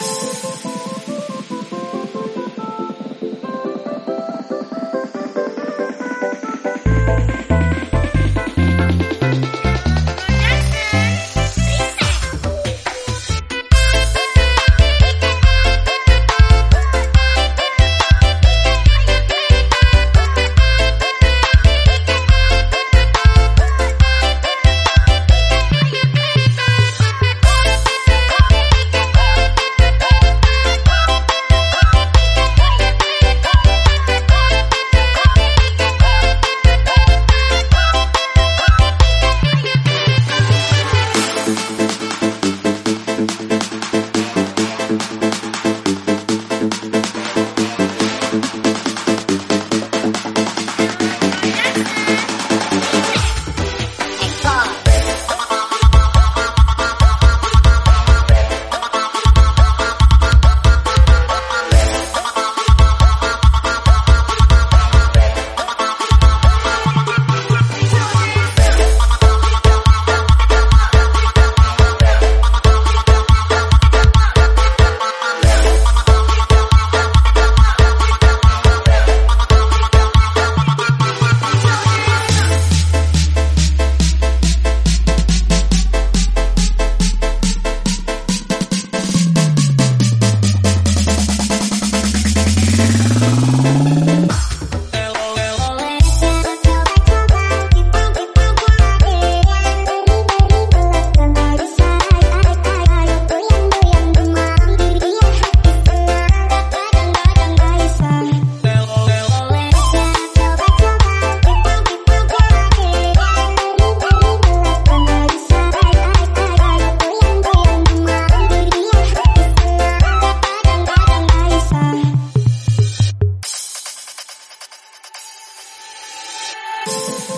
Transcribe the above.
Bye. Música